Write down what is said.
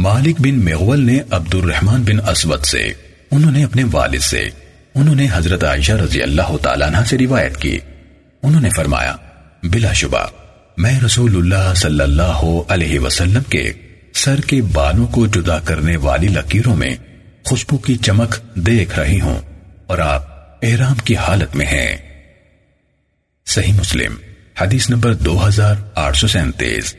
مالک بن مغول نے عبد الرحمن بن اسود سے، انہوں نے اپنے والد سے، انہوں نے حضرت عائشہ رضی اللہ تعالیٰ عنہ سے روایت کی۔ انہوں نے فرمایا، بلا شبہ، میں رسول اللہ صلی اللہ علیہ وسلم کے سر کے بالوں کو جدا کرنے والی لکیروں میں خوشبو کی چمک دیکھ رہی ہوں اور آپ احرام کی حالت میں ہیں۔ صحیح مسلم، حدیث نمبر دو ہزار آٹھ سو سینتیس۔